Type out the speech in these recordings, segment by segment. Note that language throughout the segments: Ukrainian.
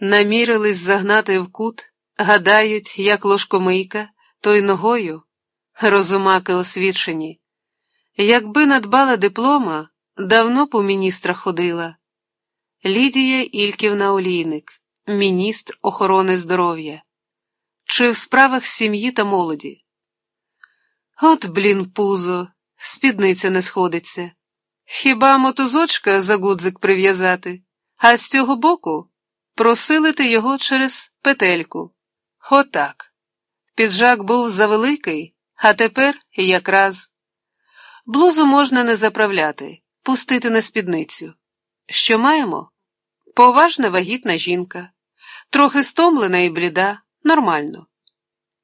намірились загнати в кут, гадають, як ложкомийка, то й ногою, розумаки освічені. Якби надбала диплома, давно по міністрах ходила. Лідія Ільківна Олійник, міністр охорони здоров'я, чи в справах сім'ї та молоді. От, блін, пузо, спідниця не сходиться. Хіба мотузочка за гудзик прив'язати, а з цього боку просилити його через петельку. Отак. Піджак був завеликий, а тепер якраз. Блузу можна не заправляти, пустити на спідницю. Що маємо? Поважна вагітна жінка, трохи стомлена і бліда, нормально.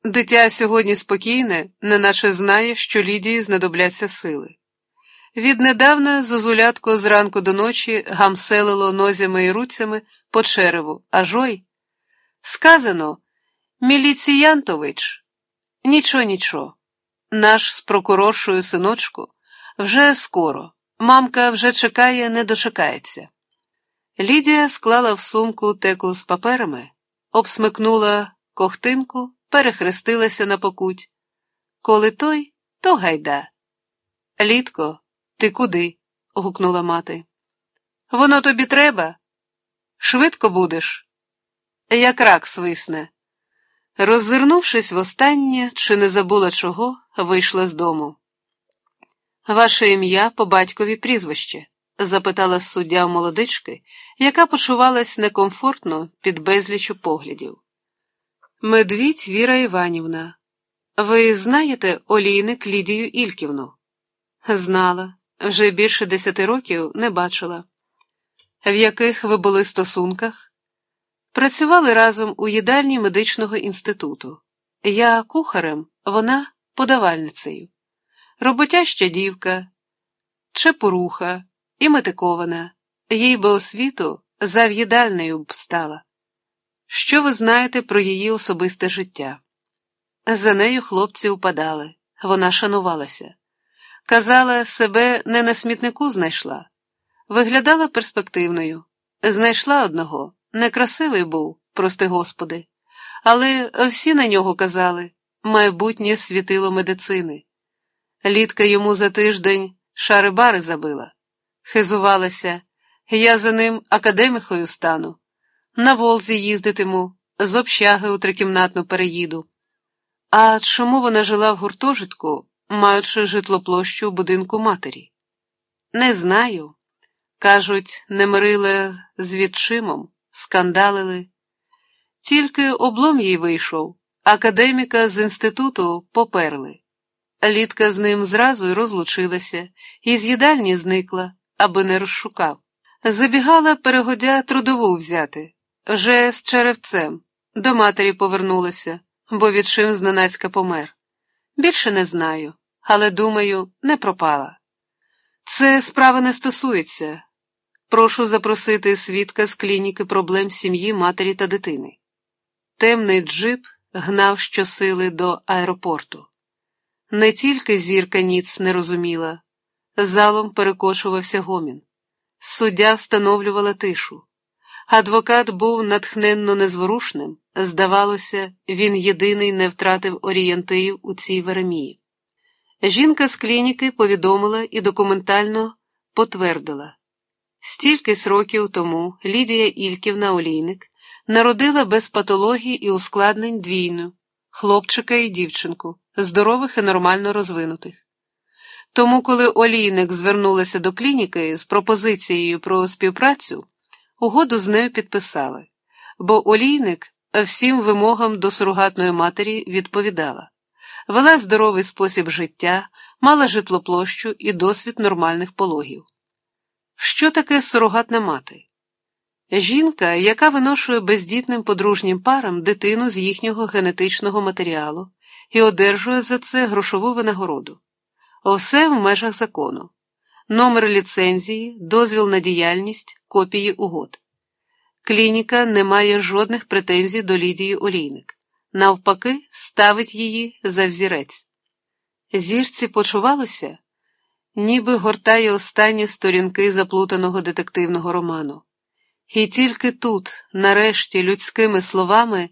Дитя сьогодні спокійне, неначе знає, що Лідії знадобляться сили. Віднедавна зозулятко зранку до ночі гамселило нозями і руцями по череву, аж ой. Сказано, міліціянтович, нічого, нічого. Наш з прокуроршою синочку вже скоро. Мамка вже чекає, не дочекається. Лідія склала в сумку теку з паперами, обсмикнула ковтинку, перехрестилася на покуть. Коли той, то гайда. Літко, ти куди? гукнула мати. Воно тобі треба? Швидко будеш? Як рак свисне. Роззирнувшись востаннє, чи не забула чого, вийшла з дому. Ваше ім'я по батькові прізвище? запитала суддя молодички, яка почувалась некомфортно під безлічу поглядів. Медвідь Віра Іванівна, ви знаєте олійник Лідію Ільківну? Знала, вже більше десяти років не бачила. В яких ви були стосунках? Працювали разом у їдальні медичного інституту. Я кухарем, вона подавальницею. Роботяща дівка, чепуруха і метикована, їй би освіту зав'їдальнею б стала. Що ви знаєте про її особисте життя? За нею хлопці упадали, вона шанувалася. Казала, себе не на смітнику знайшла, виглядала перспективною, знайшла одного, некрасивий був, прости господи, але всі на нього казали майбутнє світило медицини. Літка йому за тиждень шари-бари забила, хизувалася, я за ним академихою стану, на Волзі їздитиму, з общаги у трикімнатну переїду. А чому вона жила в гуртожитку? Маючи житлоплощу у будинку матері. Не знаю. Кажуть, не мирили з відчимом, скандалили. Тільки облом їй вийшов, академіка з інституту поперли. Літка з ним зразу й розлучилася, і з їдальні зникла, аби не розшукав. Забігала перегодя трудову взяти, вже з черевцем, до матері повернулася, бо відчим зненацька помер. Більше не знаю але, думаю, не пропала. Це справа не стосується. Прошу запросити свідка з клініки проблем сім'ї, матері та дитини. Темний джип гнав щосили до аеропорту. Не тільки зірка ніц не розуміла, залом перекочувався гомін. Суддя встановлювала тишу. Адвокат був натхненно незворушним, здавалося, він єдиний не втратив орієнтирів у цій веремії. Жінка з клініки повідомила і документально потвердила. Стільки років тому Лідія Ільківна Олійник народила без патологій і ускладнень двійну хлопчика і дівчинку, здорових і нормально розвинутих. Тому, коли Олійник звернулася до клініки з пропозицією про співпрацю, угоду з нею підписали, бо Олійник всім вимогам до сурогатної матері відповідала вела здоровий спосіб життя, мала житлоплощу і досвід нормальних пологів. Що таке сурогатна мати? Жінка, яка виношує бездітним подружнім парам дитину з їхнього генетичного матеріалу і одержує за це грошову винагороду. Все в межах закону. Номер ліцензії, дозвіл на діяльність, копії угод. Клініка не має жодних претензій до Лідії Олійник навпаки, ставить її за взірець. Зірці почувалося, ніби гортає останні сторінки заплутаного детективного роману. І тільки тут, нарешті, людськими словами,